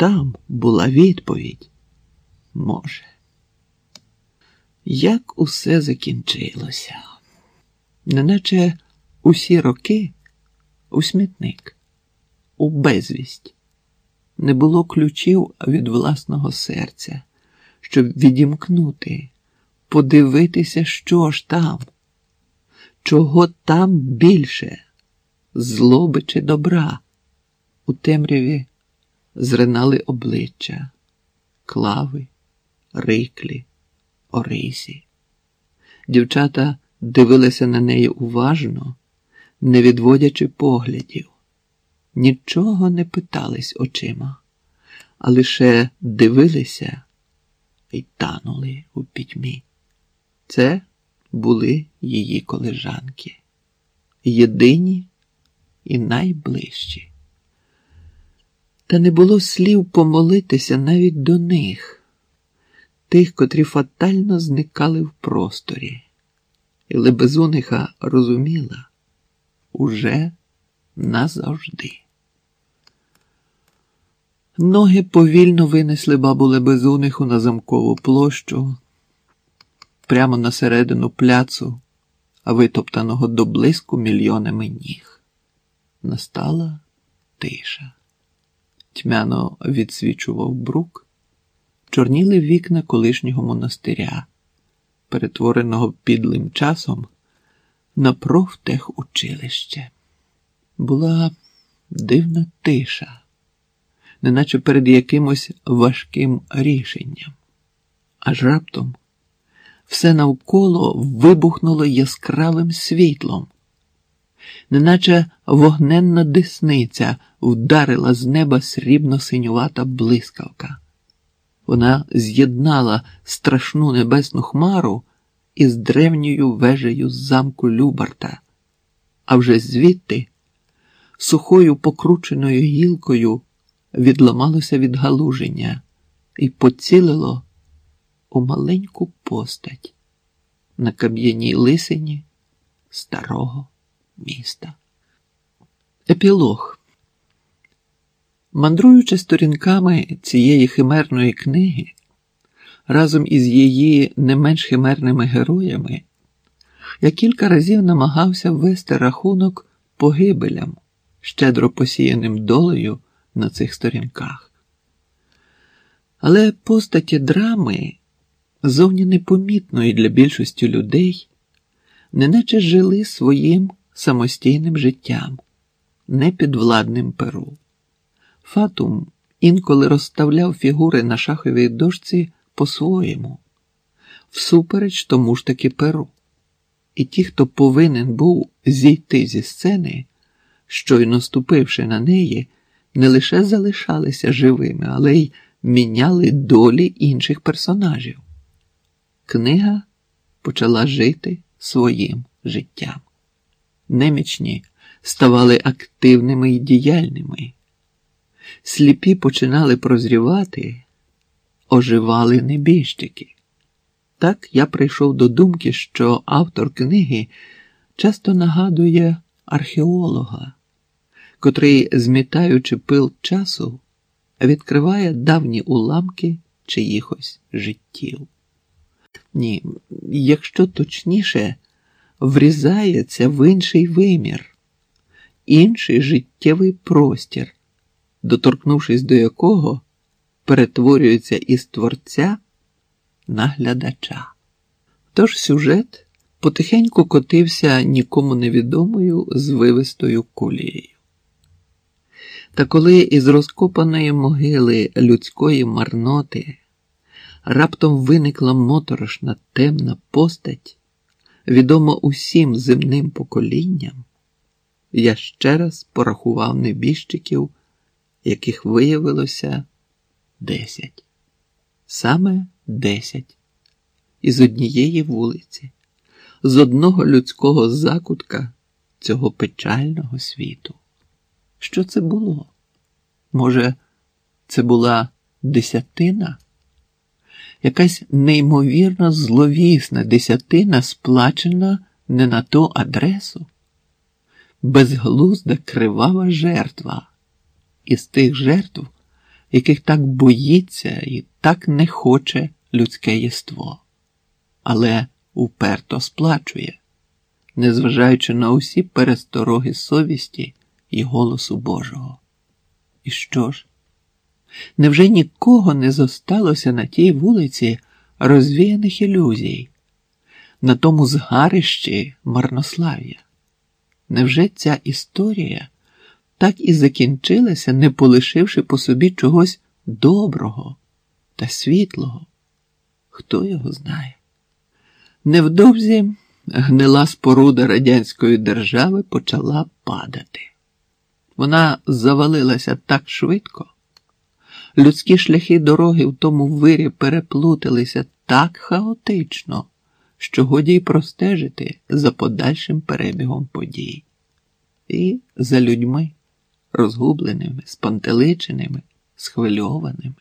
там була відповідь? Може. Як усе закінчилося, неначе усі роки у смітник, у безвість, не було ключів від власного серця, щоб відімкнути, подивитися, що ж там, чого там більше, злоби чи добра. У темряві зринали обличчя, клави, риклі, орисі. Дівчата дивилися на неї уважно, не відводячи поглядів, нічого не питались очима, а лише дивилися і танули у пітьмі. Це були її колежанки, єдині і найближчі. Та не було слів помолитися навіть до них, тих, котрі фатально зникали в просторі, і Лебезуниха розуміла уже назавжди. Ноги повільно винесли бабу Лебезуниху на замкову площу, прямо на середину пляцу, витоптаного до блиску мільйонами ніг. Настала тиша. Тьмяно відсвічував брук, чорніли вікна колишнього монастиря, перетвореного підлим часом на профтехучилище. Була дивна тиша, неначе перед якимось важким рішенням. Аж раптом все навколо вибухнуло яскравим світлом неначе вогненна десниця вдарила з неба срібно-синювата блискавка. Вона з'єднала страшну небесну хмару із древньою вежею замку Любарта, а вже звідти сухою покрученою гілкою відламалося відгалуження і поцілило у маленьку постать на кам'яній лисині старого міста. Епілог. Мандруючи сторінками цієї химерної книги, разом із її не менш химерними героями, я кілька разів намагався ввести рахунок погибелям, щедро посіяним долею на цих сторінках. Але постаті драми, зовні непомітної для більшості людей, неначе жили своїм самостійним життям, непідвладним перу. Фатум інколи розставляв фігури на шаховій дошці по-своєму, всупереч тому ж таки перу. І ті, хто повинен був зійти зі сцени, щойно ступивши на неї, не лише залишалися живими, але й міняли долі інших персонажів. Книга почала жити своїм життям немічні ставали активними і діяльними, сліпі починали прозрівати, оживали небіжчики. Так я прийшов до думки, що автор книги часто нагадує археолога, котрий, змітаючи пил часу, відкриває давні уламки чиїхось життів. Ні, якщо точніше врізається в інший вимір, інший життєвий простір, доторкнувшись до якого перетворюється із творця на глядача. Тож сюжет потихеньку котився нікому невідомою звивистою кулією. Та коли із розкопаної могили людської марноти раптом виникла моторошна темна постать, відомо усім земним поколінням, я ще раз порахував небіжчиків, яких виявилося десять. Саме десять. Із однієї вулиці, з одного людського закутка цього печального світу. Що це було? Може, це була десятина? Якась неймовірно зловісна десятина сплачена не на ту адресу, безглузда кривава жертва. Із тих жертв яких так боїться і так не хоче людське єство, але уперто сплачує, незважаючи на усі перестороги совісті і голосу Божого. І що ж? Невже нікого не зосталося на тій вулиці розвіяних ілюзій, на тому згарищі марнослав'я? Невже ця історія так і закінчилася, не полишивши по собі чогось доброго та світлого? Хто його знає? Невдовзі гнила споруда радянської держави почала падати. Вона завалилася так швидко, людські шляхи дороги в тому вирі переплуталися так хаотично, що годі й простежити за подальшим перебігом подій. І за людьми, розгубленими, спантеличеними, схвильованими.